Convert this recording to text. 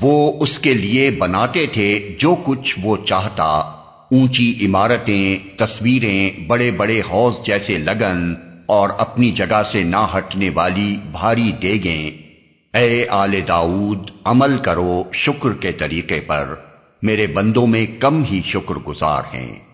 وہ اس کے لیے بناتے تھے جو کچھ وہ چاہتا۔ اونچی عمارتیں، تصویریں، بڑے بڑے حوض جیسے لگن اور اپنی جگہ سے نہ ہٹنے والی بھاری دیگیں۔ اے آل داؤد، عمل کرو شکر کے طریقے پر۔ میرے بندوں میں کم ہی شکر گزار ہیں۔